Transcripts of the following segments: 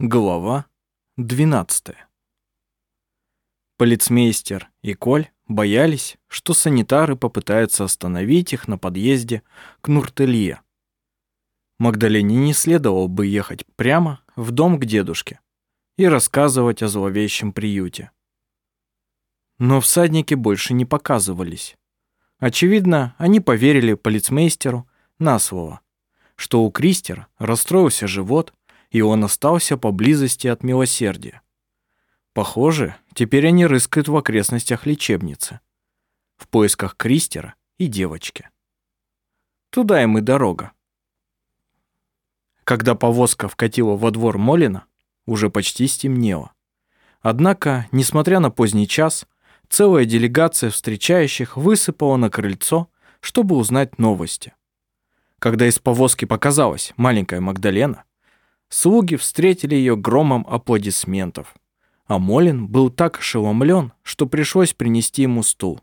Глава 12. Полицмейстер и Коль боялись, что санитары попытаются остановить их на подъезде к Нуртелье. Магдалене не следовало бы ехать прямо в дом к дедушке и рассказывать о зловещем приюте. Но всадники больше не показывались. Очевидно, они поверили полицмейстеру на слово, что у Кристера расстроился живот, и он остался поблизости от милосердия. Похоже, теперь они рыскают в окрестностях лечебницы, в поисках Кристера и девочки. Туда им и дорога. Когда повозка вкатила во двор Молина, уже почти стемнело. Однако, несмотря на поздний час, целая делегация встречающих высыпала на крыльцо, чтобы узнать новости. Когда из повозки показалась маленькая Магдалена, Слуги встретили ее громом аплодисментов. А Молин был так ошеломлен, что пришлось принести ему стул.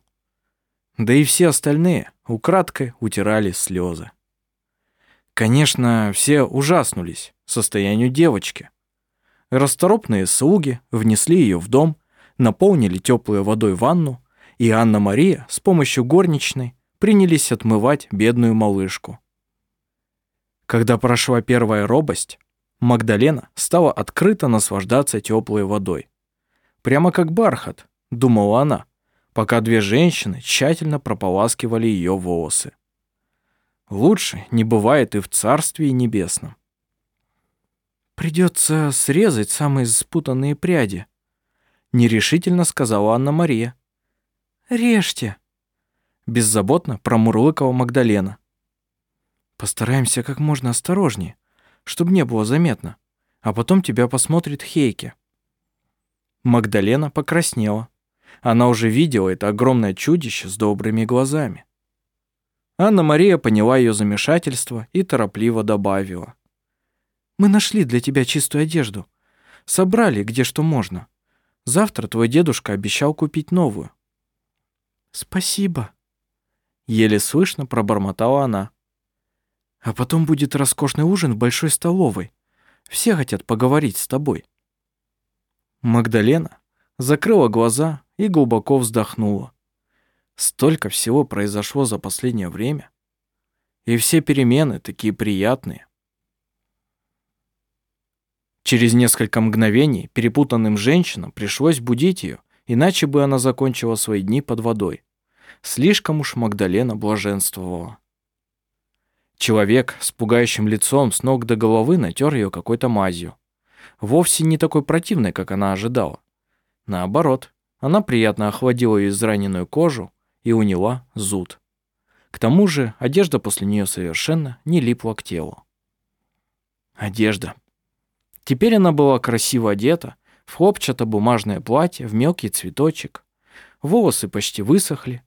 Да и все остальные украдкой утирали слезы. Конечно, все ужаснулись состоянию девочки. Расторопные слуги внесли ее в дом, наполнили теплой водой ванну, и Анна-Мария с помощью горничной принялись отмывать бедную малышку. Когда прошла первая робость, Магдалена стала открыто наслаждаться теплой водой. Прямо как бархат, думала она, пока две женщины тщательно прополаскивали ее волосы. Лучше не бывает и в Царстве Небесном. «Придется срезать самые спутанные пряди», — нерешительно сказала Анна-Мария. «Режьте», — беззаботно промурлыкала Магдалена. «Постараемся как можно осторожнее», чтобы не было заметно. А потом тебя посмотрит Хейке». Магдалена покраснела. Она уже видела это огромное чудище с добрыми глазами. Анна-Мария поняла ее замешательство и торопливо добавила. «Мы нашли для тебя чистую одежду. Собрали, где что можно. Завтра твой дедушка обещал купить новую». «Спасибо», — еле слышно пробормотала она. А потом будет роскошный ужин в большой столовой. Все хотят поговорить с тобой». Магдалена закрыла глаза и глубоко вздохнула. Столько всего произошло за последнее время. И все перемены такие приятные. Через несколько мгновений перепутанным женщинам пришлось будить ее, иначе бы она закончила свои дни под водой. Слишком уж Магдалена блаженствовала. Человек с пугающим лицом с ног до головы натер ее какой-то мазью. Вовсе не такой противной, как она ожидала. Наоборот, она приятно охладила ее израненную кожу и уняла зуд. К тому же одежда после нее совершенно не липла к телу. Одежда. Теперь она была красиво одета, в хлопчато-бумажное платье, в мелкий цветочек. Волосы почти высохли,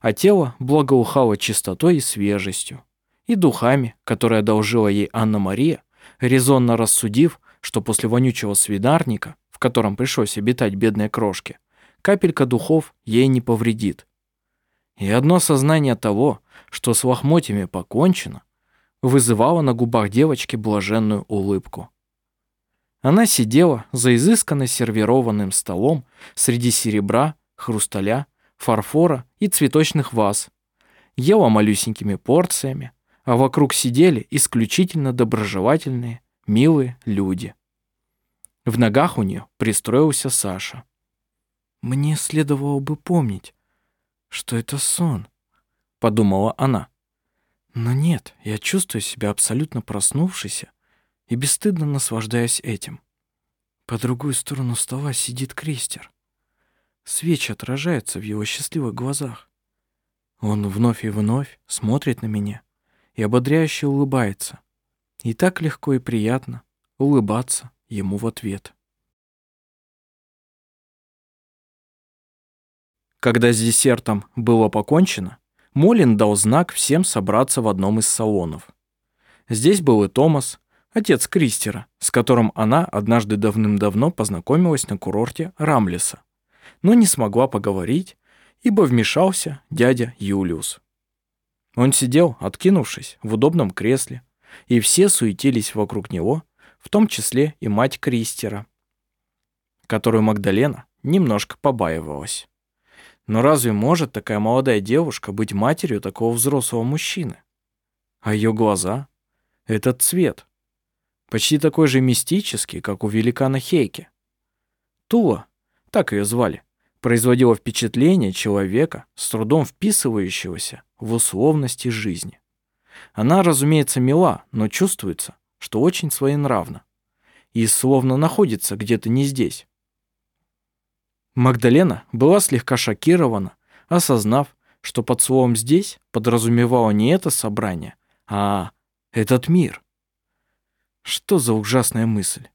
а тело благоухало чистотой и свежестью и духами, которые одолжила ей Анна-Мария, резонно рассудив, что после вонючего свидарника, в котором пришлось обитать бедной крошке, капелька духов ей не повредит. И одно сознание того, что с лохмотьями покончено, вызывало на губах девочки блаженную улыбку. Она сидела за изысканно сервированным столом среди серебра, хрусталя, фарфора и цветочных ваз, ела малюсенькими порциями, а вокруг сидели исключительно доброжелательные, милые люди. В ногах у нее пристроился Саша. «Мне следовало бы помнить, что это сон», — подумала она. «Но нет, я чувствую себя абсолютно проснувшейся и бесстыдно наслаждаясь этим. По другую сторону стола сидит Кристер. Свечи отражаются в его счастливых глазах. Он вновь и вновь смотрит на меня, и ободряюще улыбается. И так легко и приятно улыбаться ему в ответ. Когда с десертом было покончено, Молин дал знак всем собраться в одном из салонов. Здесь был и Томас, отец Кристера, с которым она однажды давным-давно познакомилась на курорте Рамлеса, но не смогла поговорить, ибо вмешался дядя Юлиус. Он сидел, откинувшись, в удобном кресле, и все суетились вокруг него, в том числе и мать Кристера, которую Магдалена немножко побаивалась. Но разве может такая молодая девушка быть матерью такого взрослого мужчины? А ее глаза? Этот цвет. Почти такой же мистический, как у великана Хейки. Тула, так ее звали, производила впечатление человека, с трудом вписывающегося в условности жизни. Она, разумеется, мила, но чувствуется, что очень своенравна. И словно находится где-то не здесь. Магдалена была слегка шокирована, осознав, что под словом «здесь» подразумевало не это собрание, а этот мир. Что за ужасная мысль?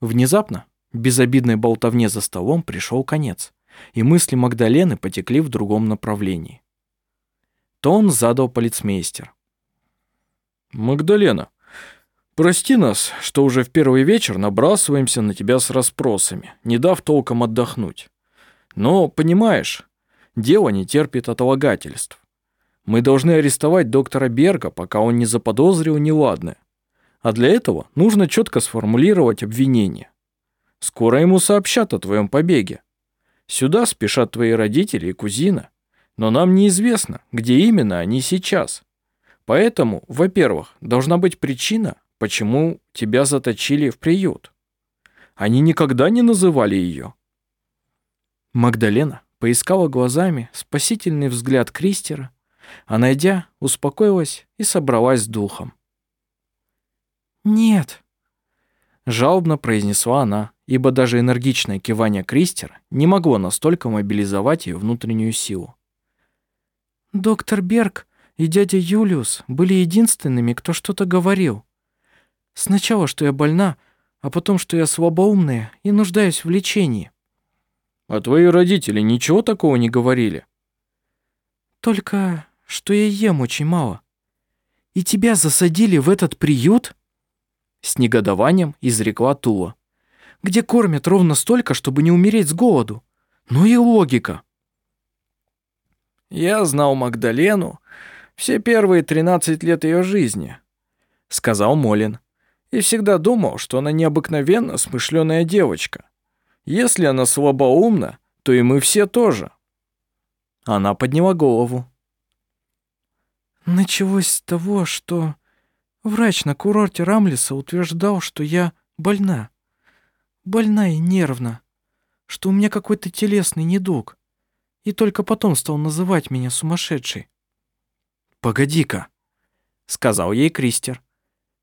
Внезапно, безобидной болтовне за столом пришел конец, и мысли Магдалены потекли в другом направлении. Тон задал полицмейстер. «Магдалена, прости нас, что уже в первый вечер набрасываемся на тебя с расспросами, не дав толком отдохнуть. Но, понимаешь, дело не терпит отлагательств. Мы должны арестовать доктора Берга, пока он не заподозрил неладное. А для этого нужно четко сформулировать обвинение. Скоро ему сообщат о твоем побеге. Сюда спешат твои родители и кузина, но нам неизвестно, где именно они сейчас. Поэтому, во-первых, должна быть причина, почему тебя заточили в приют. Они никогда не называли ее. Магдалена поискала глазами спасительный взгляд Кристера, а найдя, успокоилась и собралась с духом. «Нет», — жалобно произнесла она, ибо даже энергичное кивание Кристера не могло настолько мобилизовать ее внутреннюю силу. «Доктор Берг и дядя Юлиус были единственными, кто что-то говорил. Сначала, что я больна, а потом, что я слабоумная и нуждаюсь в лечении». «А твои родители ничего такого не говорили?» «Только что я ем очень мало. И тебя засадили в этот приют?» С негодованием изрекла Тула. «Где кормят ровно столько, чтобы не умереть с голоду? Ну и логика!» «Я знал Магдалену все первые 13 лет ее жизни», — сказал Молин. «И всегда думал, что она необыкновенно смышленая девочка. Если она слабоумна, то и мы все тоже». Она подняла голову. «Началось с того, что Врач на курорте Рамлиса утверждал, что я больна. Больна и нервна. Что у меня какой-то телесный недуг. И только потом стал называть меня сумасшедшей. «Погоди-ка», — сказал ей Кристер.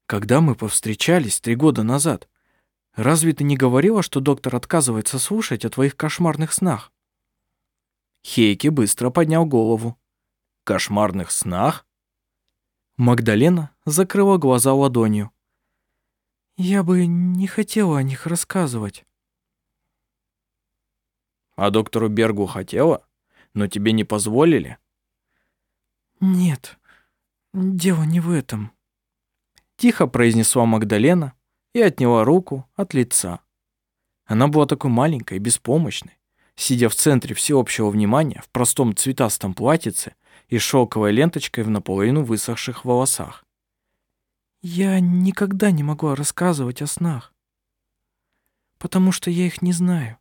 «Когда мы повстречались три года назад, разве ты не говорила, что доктор отказывается слушать о твоих кошмарных снах?» Хейки быстро поднял голову. «Кошмарных снах?» Магдалена закрыла глаза ладонью. «Я бы не хотела о них рассказывать». «А доктору Бергу хотела? Но тебе не позволили?» «Нет, дело не в этом», — тихо произнесла Магдалена и отняла руку от лица. Она была такой маленькой и беспомощной, сидя в центре всеобщего внимания в простом цветастом платьице и шелковой ленточкой в наполовину высохших волосах. «Я никогда не могла рассказывать о снах, потому что я их не знаю».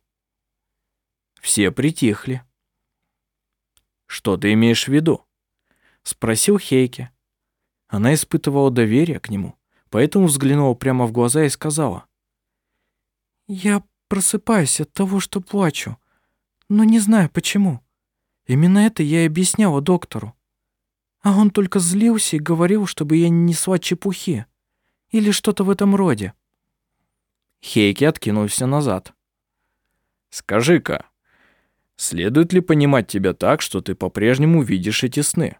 Все притихли. «Что ты имеешь в виду?» — спросил Хейке. Она испытывала доверие к нему, поэтому взглянула прямо в глаза и сказала. «Я просыпаюсь от того, что плачу, но не знаю почему. Именно это я и объясняла доктору. А он только злился и говорил, чтобы я не несла чепухи. Или что-то в этом роде. Хейки откинулся назад. «Скажи-ка, следует ли понимать тебя так, что ты по-прежнему видишь эти сны?»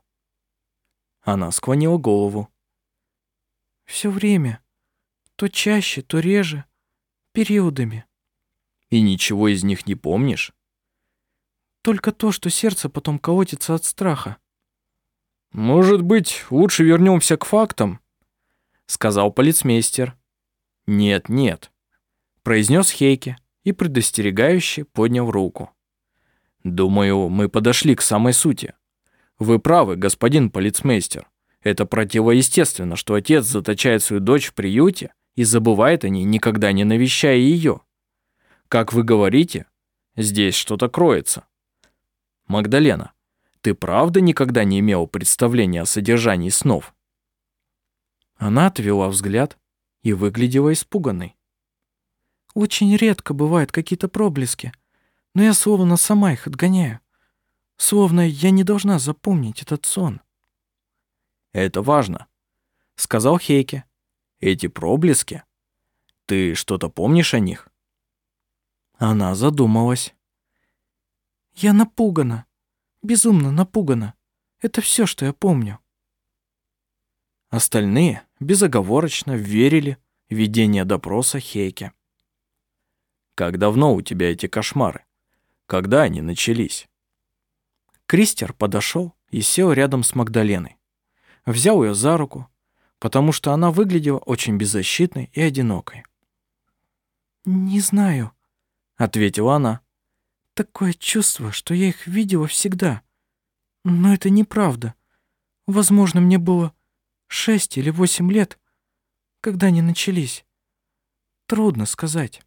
Она склонила голову. Все время. То чаще, то реже. Периодами. И ничего из них не помнишь? Только то, что сердце потом колотится от страха. «Может быть, лучше вернемся к фактам?» — сказал полицмейстер. «Нет, нет», — произнес Хейке и предостерегающе поднял руку. «Думаю, мы подошли к самой сути. Вы правы, господин полицмейстер. Это противоестественно, что отец заточает свою дочь в приюте и забывает о ней, никогда не навещая ее. Как вы говорите, здесь что-то кроется. Магдалена, ты правда никогда не имела представления о содержании снов? Она отвела взгляд и выглядела испуганной. Очень редко бывают какие-то проблески, но я словно сама их отгоняю. Словно я не должна запомнить этот сон. Это важно, сказал Хейке. Эти проблески. Ты что-то помнишь о них? Она задумалась. Я напугана. Безумно напугана. Это все, что я помню. Остальные безоговорочно верили в ведение допроса Хейке. Как давно у тебя эти кошмары? Когда они начались? Кристер подошел и сел рядом с Магдаленой. Взял ее за руку, потому что она выглядела очень беззащитной и одинокой. «Не знаю», — ответила она. «Такое чувство, что я их видела всегда. Но это неправда. Возможно, мне было шесть или восемь лет, когда они начались. Трудно сказать».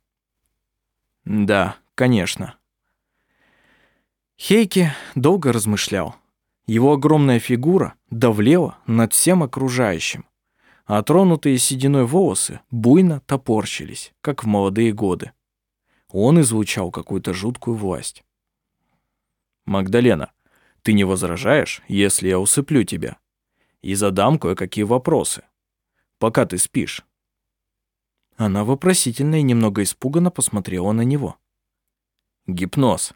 «Да, конечно», Хейке долго размышлял. Его огромная фигура давлела над всем окружающим, а тронутые сединой волосы буйно топорщились, как в молодые годы. Он излучал какую-то жуткую власть. «Магдалена, ты не возражаешь, если я усыплю тебя? И задам кое-какие вопросы, пока ты спишь?» Она вопросительно и немного испуганно посмотрела на него. «Гипноз»,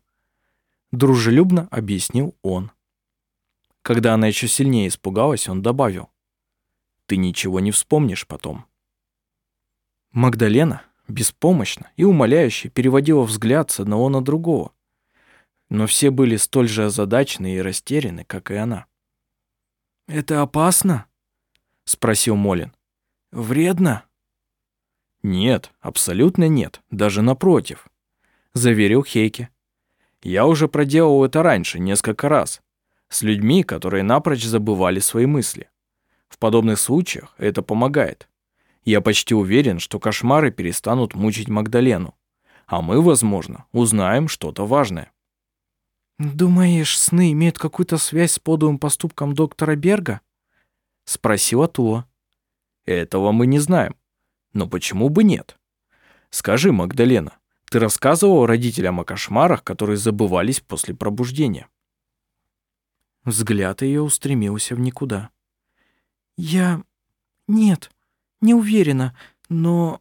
дружелюбно объяснил он. Когда она еще сильнее испугалась, он добавил. «Ты ничего не вспомнишь потом». Магдалена беспомощно и умоляюще переводила взгляд с одного на другого. Но все были столь же озадачены и растеряны, как и она. «Это опасно?» — спросил Молин. «Вредно?» «Нет, абсолютно нет, даже напротив», — заверил Хейке. Я уже проделал это раньше несколько раз, с людьми, которые напрочь забывали свои мысли. В подобных случаях это помогает. Я почти уверен, что кошмары перестанут мучить Магдалену, а мы, возможно, узнаем что-то важное. «Думаешь, сны имеют какую-то связь с подлым поступком доктора Берга?» — спросила Тула. «Этого мы не знаем. Но почему бы нет? Скажи, Магдалена, ты рассказывал родителям о кошмарах, которые забывались после пробуждения. Взгляд ее устремился в никуда. Я... Нет, не уверена, но...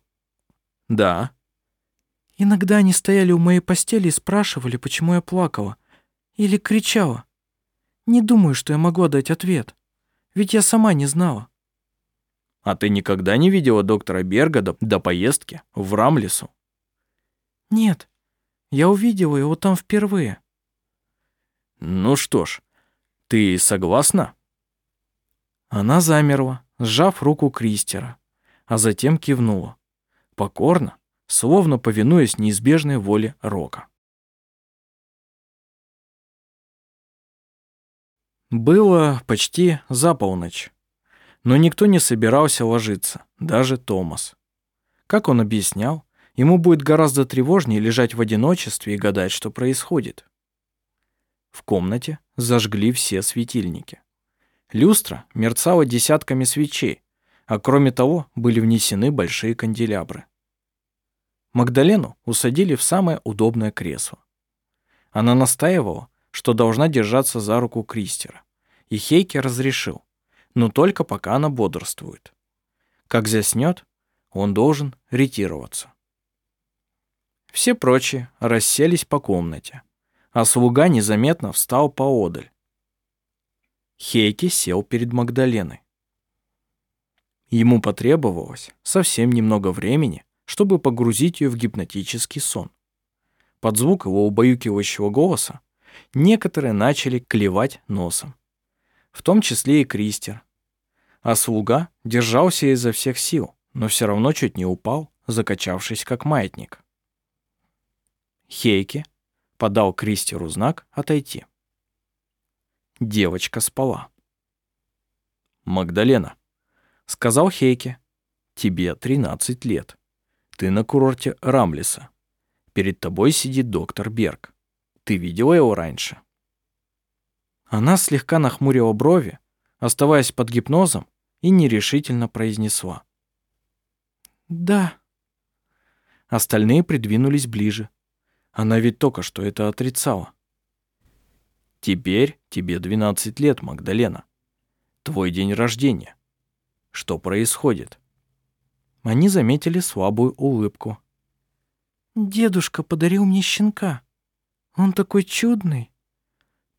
Да. Иногда они стояли у моей постели и спрашивали, почему я плакала. Или кричала. Не думаю, что я могу дать ответ. Ведь я сама не знала. А ты никогда не видела доктора Берга до, до поездки в Рамлесу? «Нет, я увидела его там впервые». «Ну что ж, ты согласна?» Она замерла, сжав руку Кристера, а затем кивнула. Покорно, словно повинуясь неизбежной воле Рока. Было почти за полночь, но никто не собирался ложиться, даже Томас. Как он объяснял, ему будет гораздо тревожнее лежать в одиночестве и гадать, что происходит. В комнате зажгли все светильники. Люстра мерцала десятками свечей, а кроме того были внесены большие канделябры. Магдалену усадили в самое удобное кресло. Она настаивала, что должна держаться за руку Кристера, и Хейке разрешил, но только пока она бодрствует. Как заснет, он должен ретироваться. Все прочие расселись по комнате, а слуга незаметно встал поодаль. Хейки сел перед Магдаленой. Ему потребовалось совсем немного времени, чтобы погрузить ее в гипнотический сон. Под звук его убаюкивающего голоса некоторые начали клевать носом, в том числе и Кристер. А слуга держался изо всех сил, но все равно чуть не упал, закачавшись как маятник. Хейке подал Кристеру знак отойти. Девочка спала. «Магдалена», — сказал Хейке, Тебе 13 лет. Ты на курорте Рамлиса. Перед тобой сидит доктор Берг. Ты видела его раньше? Она слегка нахмурила брови, оставаясь под гипнозом, и нерешительно произнесла. «Да». Остальные придвинулись ближе. Она ведь только что это отрицала. Теперь тебе 12 лет, Магдалена. Твой день рождения. Что происходит? Они заметили слабую улыбку. Дедушка подарил мне щенка. Он такой чудный.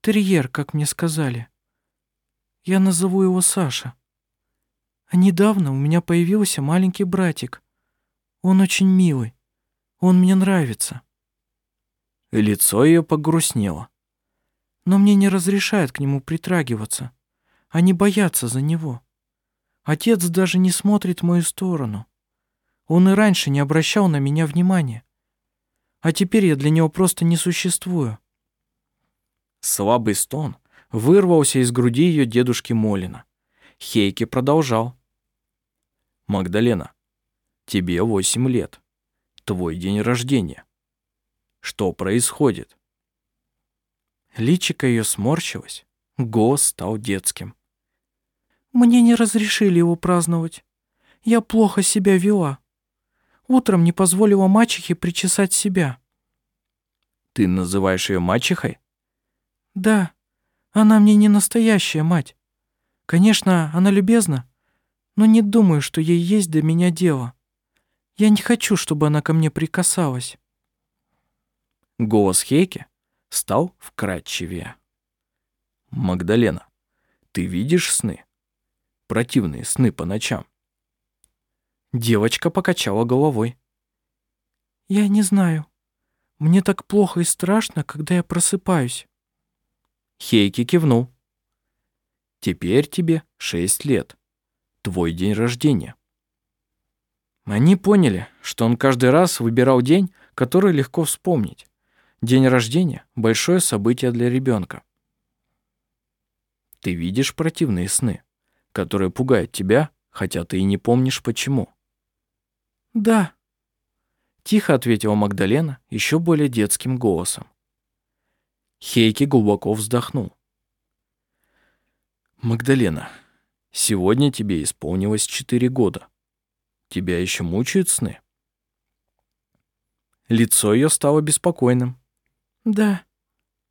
Терьер, как мне сказали. Я назову его Саша. А недавно у меня появился маленький братик. Он очень милый. Он мне нравится. Лицо ее погрустнело. Но мне не разрешают к нему притрагиваться. Они боятся за него. Отец даже не смотрит в мою сторону. Он и раньше не обращал на меня внимания. А теперь я для него просто не существую. Слабый стон вырвался из груди ее дедушки Молина. Хейки продолжал. «Магдалена, тебе восемь лет. Твой день рождения. Что происходит?» Личико ее сморщилось, голос стал детским. «Мне не разрешили его праздновать. Я плохо себя вела. Утром не позволила мачехе причесать себя». «Ты называешь ее мачехой?» «Да, она мне не настоящая мать. Конечно, она любезна, но не думаю, что ей есть до меня дело. Я не хочу, чтобы она ко мне прикасалась». Голос Хейки стал вкрадчивее. «Магдалена, ты видишь сны? Противные сны по ночам?» Девочка покачала головой. «Я не знаю. Мне так плохо и страшно, когда я просыпаюсь». Хейки кивнул. «Теперь тебе шесть лет. Твой день рождения». Они поняли, что он каждый раз выбирал день, который легко вспомнить. День рождения — большое событие для ребенка. Ты видишь противные сны, которые пугают тебя, хотя ты и не помнишь почему. «Да», — тихо ответила Магдалена еще более детским голосом. Хейки глубоко вздохнул. «Магдалена, сегодня тебе исполнилось четыре года. Тебя еще мучают сны?» Лицо ее стало беспокойным. «Да,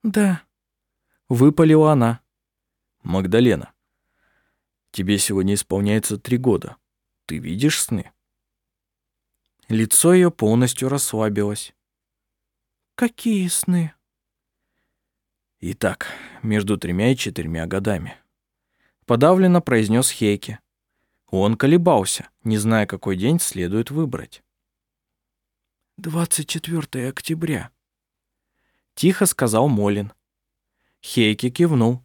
да», — выпалила она. «Магдалена, тебе сегодня исполняется три года. Ты видишь сны?» Лицо ее полностью расслабилось. «Какие сны?» «Итак, между тремя и четырьмя годами», — подавленно произнес Хейки. Он колебался, не зная, какой день следует выбрать. «24 октября», Тихо сказал Молин. Хейки кивнул.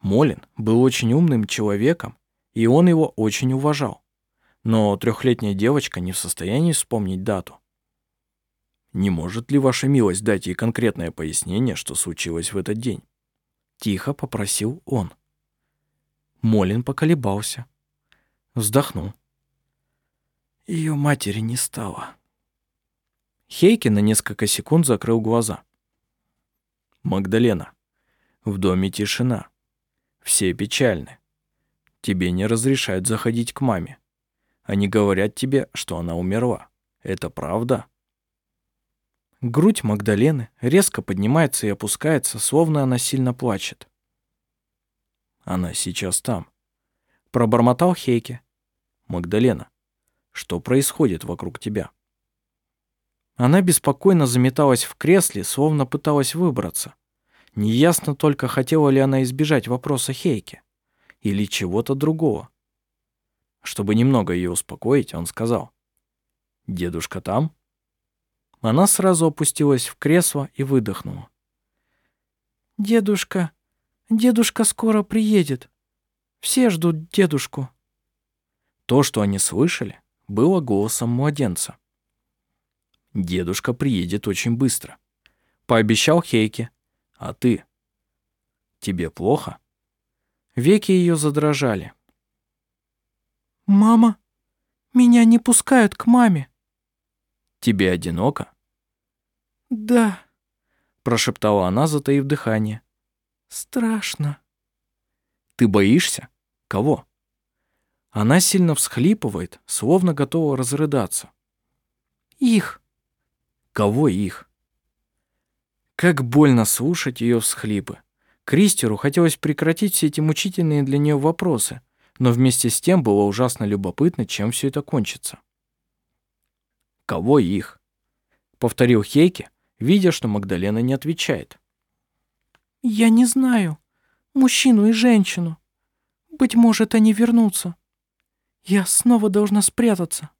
Молин был очень умным человеком, и он его очень уважал. Но трехлетняя девочка не в состоянии вспомнить дату. «Не может ли ваша милость дать ей конкретное пояснение, что случилось в этот день?» Тихо попросил он. Молин поколебался. Вздохнул. Ее матери не стало. Хейки на несколько секунд закрыл глаза. Магдалена, в доме тишина. Все печальны. Тебе не разрешают заходить к маме. Они говорят тебе, что она умерла. Это правда? Грудь Магдалены резко поднимается и опускается, словно она сильно плачет. Она сейчас там. Пробормотал Хейке. Магдалена, что происходит вокруг тебя? Она беспокойно заметалась в кресле, словно пыталась выбраться. Неясно только, хотела ли она избежать вопроса Хейки или чего-то другого. Чтобы немного ее успокоить, он сказал. «Дедушка там?» Она сразу опустилась в кресло и выдохнула. «Дедушка, дедушка скоро приедет. Все ждут дедушку». То, что они слышали, было голосом младенца. Дедушка приедет очень быстро. Пообещал Хейке. А ты? Тебе плохо? Веки ее задрожали. «Мама?» Меня не пускают к маме». «Тебе одиноко?» «Да», — прошептала она, затаив дыхание. «Страшно». «Ты боишься? Кого?» Она сильно всхлипывает, словно готова разрыдаться. «Их». «Кого их?» Как больно слушать ее всхлипы. Кристеру хотелось прекратить все эти мучительные для нее вопросы, но вместе с тем было ужасно любопытно, чем все это кончится. «Кого их?» — повторил Хейке, видя, что Магдалена не отвечает. «Я не знаю. Мужчину и женщину. Быть может, они вернутся. Я снова должна спрятаться».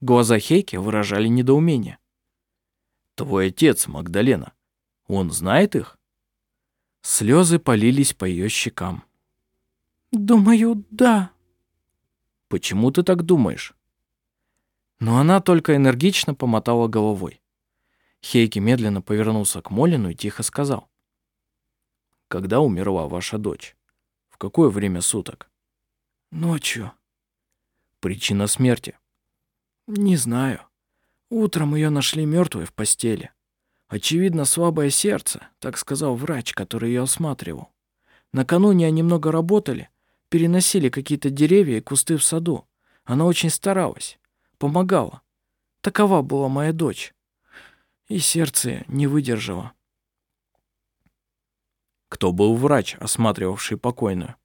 Глаза Хейки выражали недоумение. «Твой отец, Магдалена, он знает их?» Слезы полились по ее щекам. «Думаю, да». «Почему ты так думаешь?» Но она только энергично помотала головой. Хейки медленно повернулся к Молину и тихо сказал. «Когда умерла ваша дочь? В какое время суток?» «Ночью». «Причина смерти?» «Не знаю. Утром ее нашли мертвой в постели. Очевидно, слабое сердце, так сказал врач, который ее осматривал. Накануне они много работали, переносили какие-то деревья и кусты в саду. Она очень старалась, помогала. Такова была моя дочь. И сердце не выдержало. Кто был врач, осматривавший покойную?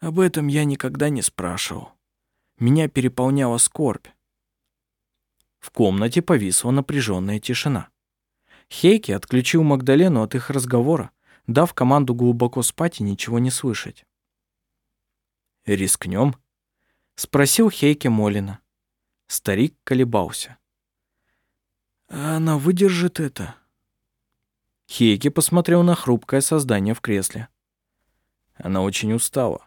Об этом я никогда не спрашивал. Меня переполняла скорбь. В комнате повисла напряженная тишина. Хейки отключил Магдалену от их разговора, дав команду глубоко спать и ничего не слышать. «Рискнем?» — спросил Хейки Молина. Старик колебался. «А она выдержит это?» Хейки посмотрел на хрупкое создание в кресле. Она очень устала.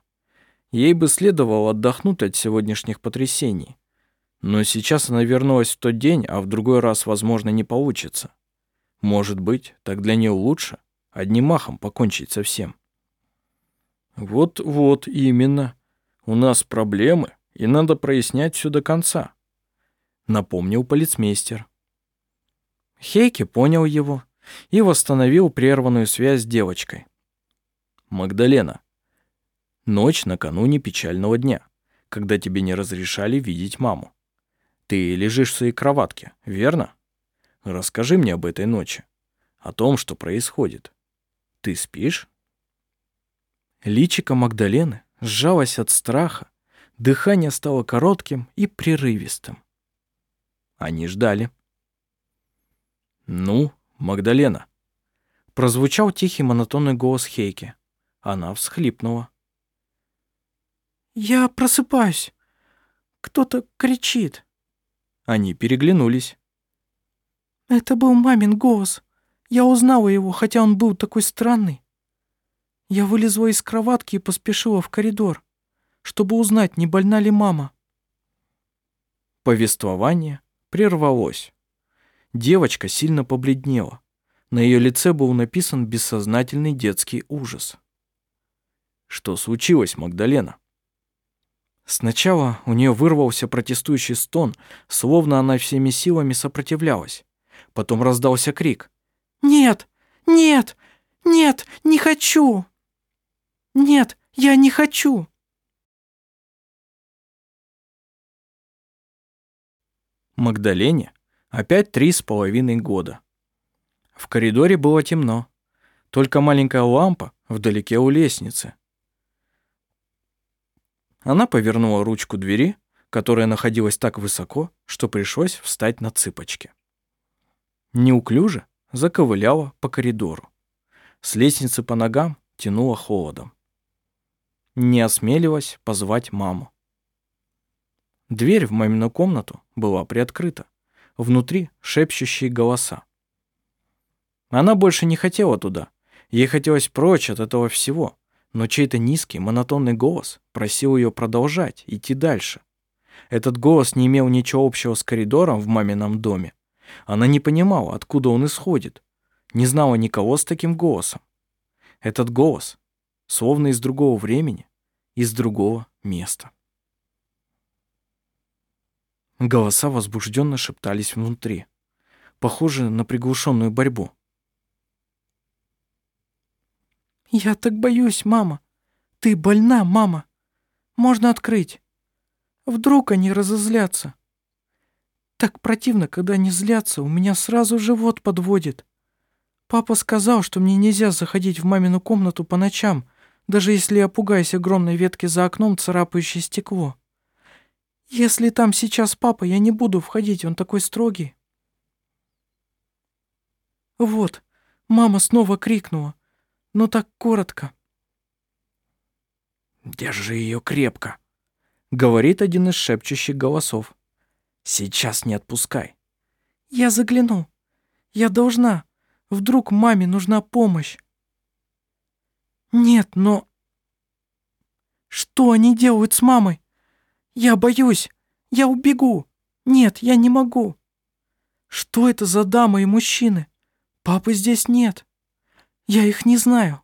Ей бы следовало отдохнуть от сегодняшних потрясений. Но сейчас она вернулась в тот день, а в другой раз, возможно, не получится. Может быть, так для нее лучше одним махом покончить со всем. Вот-вот, именно. У нас проблемы, и надо прояснять все до конца. Напомнил полицмейстер. Хейки понял его и восстановил прерванную связь с девочкой. Магдалена. Ночь накануне печального дня, когда тебе не разрешали видеть маму. Ты лежишь в своей кроватке, верно? Расскажи мне об этой ночи, о том, что происходит. Ты спишь? Личико Магдалены сжалось от страха, дыхание стало коротким и прерывистым. Они ждали. «Ну, Магдалена!» Прозвучал тихий монотонный голос Хейки. Она всхлипнула. «Я просыпаюсь. Кто-то кричит». Они переглянулись. Это был мамин голос. Я узнала его, хотя он был такой странный. Я вылезла из кроватки и поспешила в коридор, чтобы узнать, не больна ли мама. Повествование прервалось. Девочка сильно побледнела. На ее лице был написан бессознательный детский ужас. Что случилось, Магдалена? Сначала у нее вырвался протестующий стон, словно она всеми силами сопротивлялась. Потом раздался крик. «Нет! Нет! Нет! Не хочу! Нет, я не хочу!» Магдалене опять три с половиной года. В коридоре было темно. Только маленькая лампа вдалеке у лестницы. Она повернула ручку двери, которая находилась так высоко, что пришлось встать на цыпочки. Неуклюже заковыляла по коридору. С лестницы по ногам тянула холодом. Не осмеливалась позвать маму. Дверь в мамину комнату была приоткрыта. Внутри шепчущие голоса. Она больше не хотела туда. Ей хотелось прочь от этого всего но чей-то низкий, монотонный голос просил ее продолжать, идти дальше. Этот голос не имел ничего общего с коридором в мамином доме. Она не понимала, откуда он исходит, не знала никого с таким голосом. Этот голос словно из другого времени, из другого места. Голоса возбужденно шептались внутри, похоже на приглушенную борьбу. «Я так боюсь, мама. Ты больна, мама. Можно открыть. Вдруг они разозлятся. Так противно, когда они злятся, у меня сразу живот подводит. Папа сказал, что мне нельзя заходить в мамину комнату по ночам, даже если я пугаюсь огромной ветки за окном, царапающей стекло. Если там сейчас папа, я не буду входить, он такой строгий. Вот, мама снова крикнула, но так коротко. «Держи ее крепко», — говорит один из шепчущих голосов. «Сейчас не отпускай». «Я загляну. Я должна. Вдруг маме нужна помощь». «Нет, но...» «Что они делают с мамой? Я боюсь. Я убегу. Нет, я не могу. Что это за дамы и мужчины? Папы здесь нет. Я их не знаю.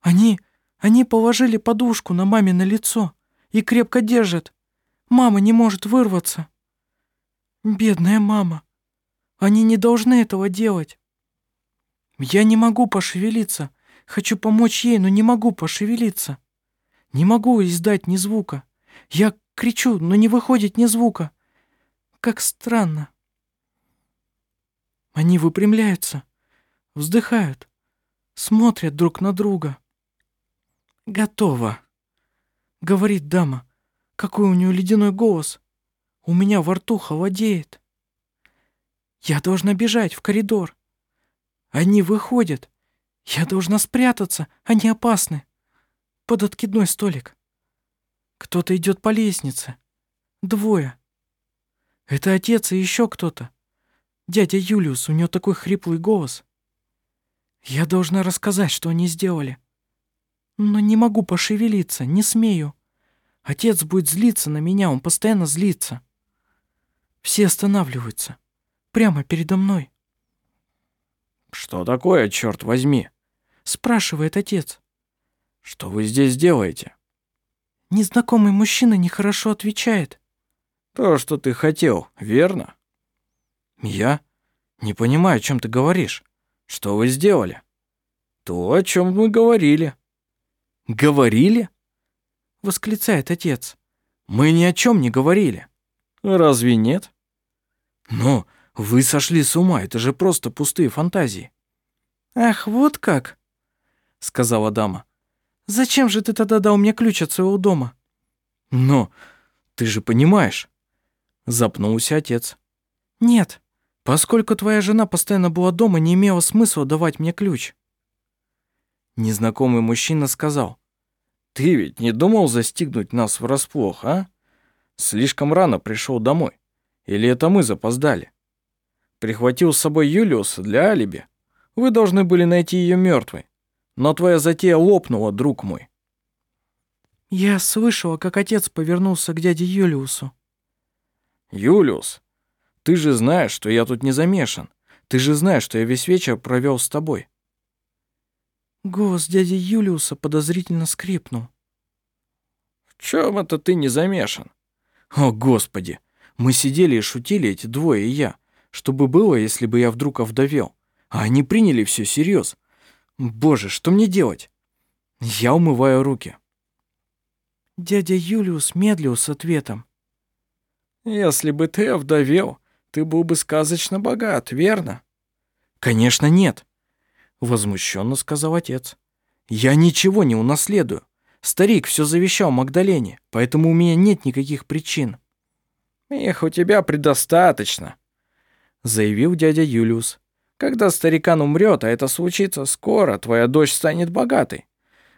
Они... Они положили подушку на маме на лицо и крепко держат. Мама не может вырваться. Бедная мама. Они не должны этого делать. Я не могу пошевелиться. Хочу помочь ей, но не могу пошевелиться. Не могу издать ни звука. Я кричу, но не выходит ни звука. Как странно. Они выпрямляются, вздыхают, смотрят друг на друга. «Готово», — говорит дама. Какой у нее ледяной голос. У меня во рту холодеет. Я должна бежать в коридор. Они выходят. Я должна спрятаться, они опасны. Под откидной столик. Кто-то идет по лестнице. Двое. Это отец и еще кто-то. Дядя Юлиус, у него такой хриплый голос. Я должна рассказать, что они сделали. Но не могу пошевелиться, не смею. Отец будет злиться на меня, он постоянно злится. Все останавливаются. Прямо передо мной. «Что такое, черт возьми?» Спрашивает отец. «Что вы здесь делаете?» Незнакомый мужчина нехорошо отвечает. «То, что ты хотел, верно?» «Я? Не понимаю, о чем ты говоришь. Что вы сделали?» «То, о чем мы говорили». «Говорили?» — восклицает отец. «Мы ни о чем не говорили». «Разве нет?» «Но вы сошли с ума, это же просто пустые фантазии». «Ах, вот как!» — сказала дама. «Зачем же ты тогда дал мне ключ от своего дома?» «Но ты же понимаешь...» Запнулся отец. «Нет, поскольку твоя жена постоянно была дома, не имело смысла давать мне ключ». Незнакомый мужчина сказал. «Ты ведь не думал застигнуть нас врасплох, а? Слишком рано пришел домой. Или это мы запоздали? Прихватил с собой Юлиуса для алиби. Вы должны были найти ее мертвой. Но твоя затея лопнула, друг мой». «Я слышала, как отец повернулся к дяде Юлиусу». «Юлиус, ты же знаешь, что я тут не замешан. Ты же знаешь, что я весь вечер провел с тобой. Голос дяди Юлиуса подозрительно скрипнул. «В чем это ты не замешан?» «О, Господи! Мы сидели и шутили, эти двое и я. Что бы было, если бы я вдруг овдовел? А они приняли все всерьез. Боже, что мне делать?» Я умываю руки. Дядя Юлиус медлил с ответом. «Если бы ты овдовел, ты был бы сказочно богат, верно?» «Конечно нет. Возмущенно сказал отец. Я ничего не унаследую. Старик все завещал Магдалене, поэтому у меня нет никаких причин. Их у тебя предостаточно, заявил дядя Юлиус. Когда старикан умрет, а это случится скоро, твоя дочь станет богатой.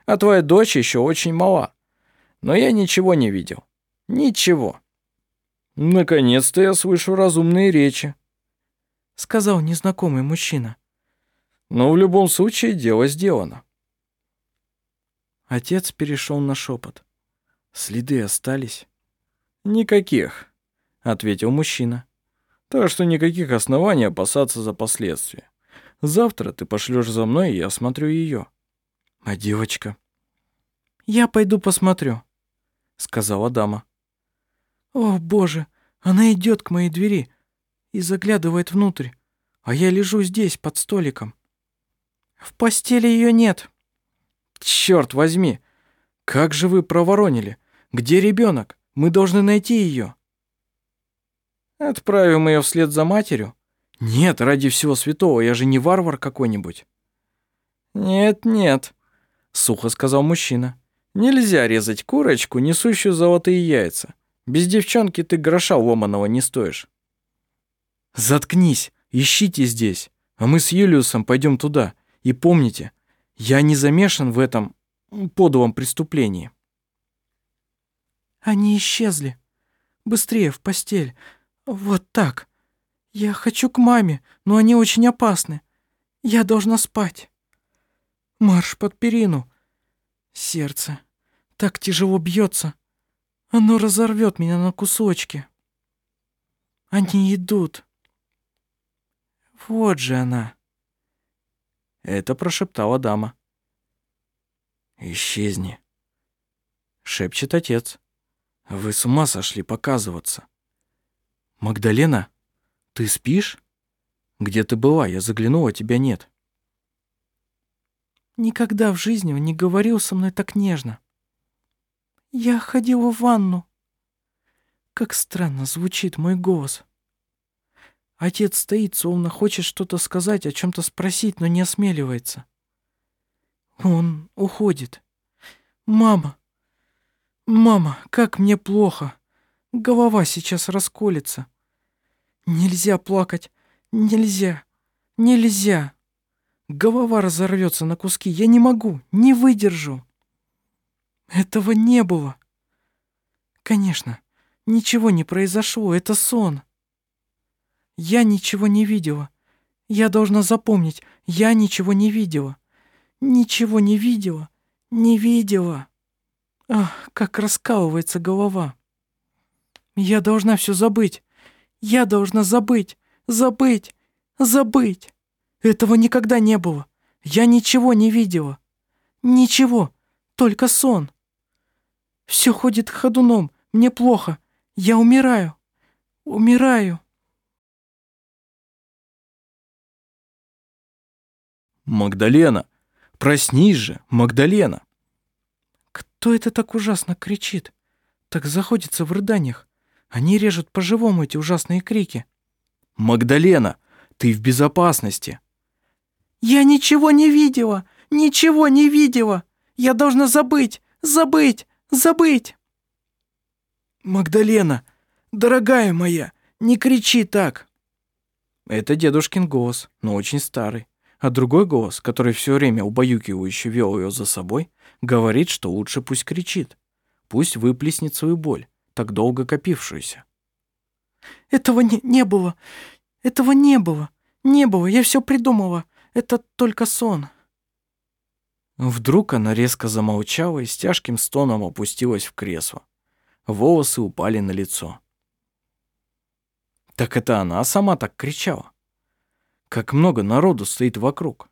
А твоя дочь еще очень мала. Но я ничего не видел. Ничего. Наконец-то я слышу разумные речи, сказал незнакомый мужчина. Но в любом случае дело сделано. Отец перешел на шепот. Следы остались? Никаких, ответил мужчина. Так что никаких оснований опасаться за последствия. Завтра ты пошлешь за мной, и я осмотрю ее. А девочка? Я пойду посмотрю, сказала дама. О, боже, Она идет к моей двери и заглядывает внутрь, а я лежу здесь, под столиком. В постели ее нет. Черт возьми! Как же вы проворонили? Где ребенок? Мы должны найти ее. Отправим ее вслед за матерью? Нет, ради всего святого, я же не варвар какой-нибудь. Нет, нет, сухо сказал мужчина. Нельзя резать курочку, несущую золотые яйца. Без девчонки ты гроша ломаного не стоишь. Заткнись, ищите здесь, а мы с Юлиусом пойдем туда. И помните, я не замешан в этом подлом преступлении. Они исчезли. Быстрее в постель. Вот так. Я хочу к маме, но они очень опасны. Я должна спать. Марш под перину. Сердце так тяжело бьется. Оно разорвет меня на кусочки. Они идут. Вот же она. Это прошептала дама. «Исчезни», — шепчет отец. «Вы с ума сошли показываться». «Магдалена, ты спишь? Где ты была? Я заглянула, тебя нет». Никогда в жизни он не говорил со мной так нежно. Я ходила в ванну. Как странно звучит мой голос. Отец стоит, словно хочет что-то сказать, о чем-то спросить, но не осмеливается. Он уходит. Мама, мама, как мне плохо. Голова сейчас расколется. Нельзя плакать, нельзя, нельзя. Голова разорвется на куски. Я не могу, не выдержу. Этого не было. Конечно, ничего не произошло, это сон. Я ничего не видела. Я должна запомнить, я ничего не видела. Ничего не видела, не видела. Ах, как раскалывается голова. Я должна все забыть. Я должна забыть, забыть, забыть. Этого никогда не было. Я ничего не видела. Ничего, только сон. Все ходит ходуном, мне плохо. Я умираю, умираю. «Магдалена! Проснись же, Магдалена!» Кто это так ужасно кричит? Так заходится в рыданиях. Они режут по-живому эти ужасные крики. «Магдалена, ты в безопасности!» «Я ничего не видела! Ничего не видела! Я должна забыть! Забыть! Забыть!» «Магдалена, дорогая моя, не кричи так!» Это дедушкин голос, но очень старый а другой голос, который все время убаюкивающе вел ее за собой, говорит, что лучше пусть кричит, пусть выплеснет свою боль, так долго копившуюся. «Этого не, не было! Этого не было! Не было! Я все придумала! Это только сон!» Вдруг она резко замолчала и с тяжким стоном опустилась в кресло. Волосы упали на лицо. Так это она сама так кричала. Как много народу стоит вокруг.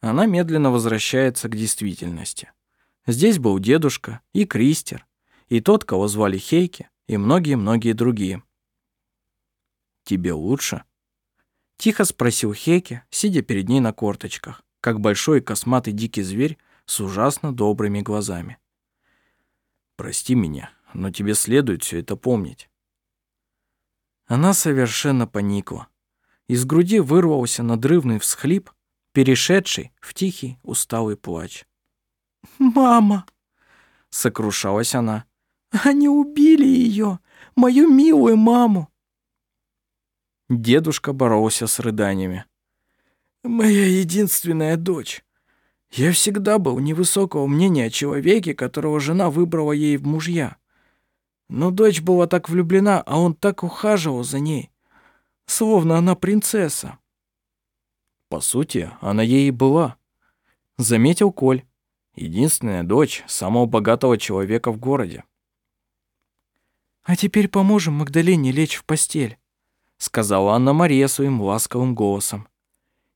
Она медленно возвращается к действительности. Здесь был дедушка и Кристер, и тот, кого звали Хейки, и многие-многие другие. «Тебе лучше?» Тихо спросил Хейки, сидя перед ней на корточках, как большой косматый дикий зверь с ужасно добрыми глазами. «Прости меня, но тебе следует все это помнить». Она совершенно поникла. Из груди вырвался надрывный всхлип, перешедший в тихий усталый плач. «Мама!» — сокрушалась она. «Они убили ее, мою милую маму!» Дедушка боролся с рыданиями. «Моя единственная дочь. Я всегда был невысокого мнения о человеке, которого жена выбрала ей в мужья. Но дочь была так влюблена, а он так ухаживал за ней словно она принцесса. По сути, она ей и была. Заметил Коль, единственная дочь самого богатого человека в городе. «А теперь поможем Магдалене лечь в постель», сказала Анна-Мария своим ласковым голосом.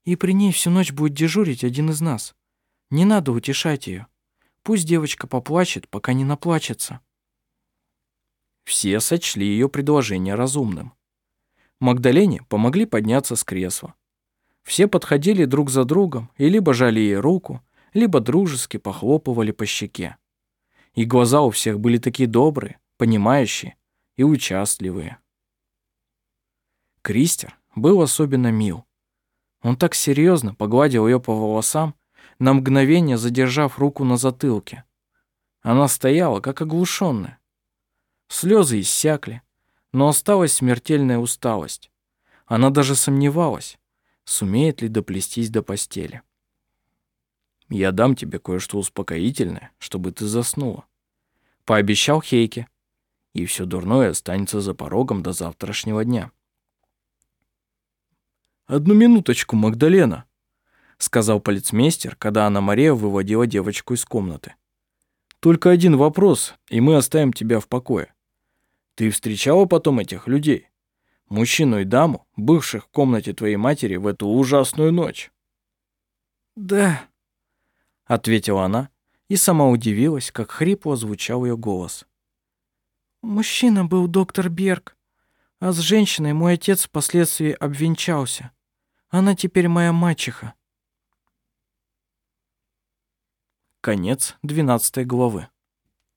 «И при ней всю ночь будет дежурить один из нас. Не надо утешать ее. Пусть девочка поплачет, пока не наплачется». Все сочли ее предложение разумным. Магдалене помогли подняться с кресла. Все подходили друг за другом и либо жали ей руку, либо дружески похлопывали по щеке. И глаза у всех были такие добрые, понимающие и участливые. Кристер был особенно мил. Он так серьезно погладил ее по волосам, на мгновение задержав руку на затылке. Она стояла, как оглушенная. Слезы иссякли, но осталась смертельная усталость. Она даже сомневалась, сумеет ли доплестись до постели. «Я дам тебе кое-что успокоительное, чтобы ты заснула», — пообещал Хейке, и все дурное останется за порогом до завтрашнего дня. «Одну минуточку, Магдалена», — сказал полицмейстер, когда Анна Мария выводила девочку из комнаты. «Только один вопрос, и мы оставим тебя в покое. Ты встречала потом этих людей? Мужчину и даму, бывших в комнате твоей матери в эту ужасную ночь?» «Да», — ответила она и сама удивилась, как хрипло звучал ее голос. «Мужчина был доктор Берг, а с женщиной мой отец впоследствии обвенчался. Она теперь моя мачеха». Конец двенадцатой главы.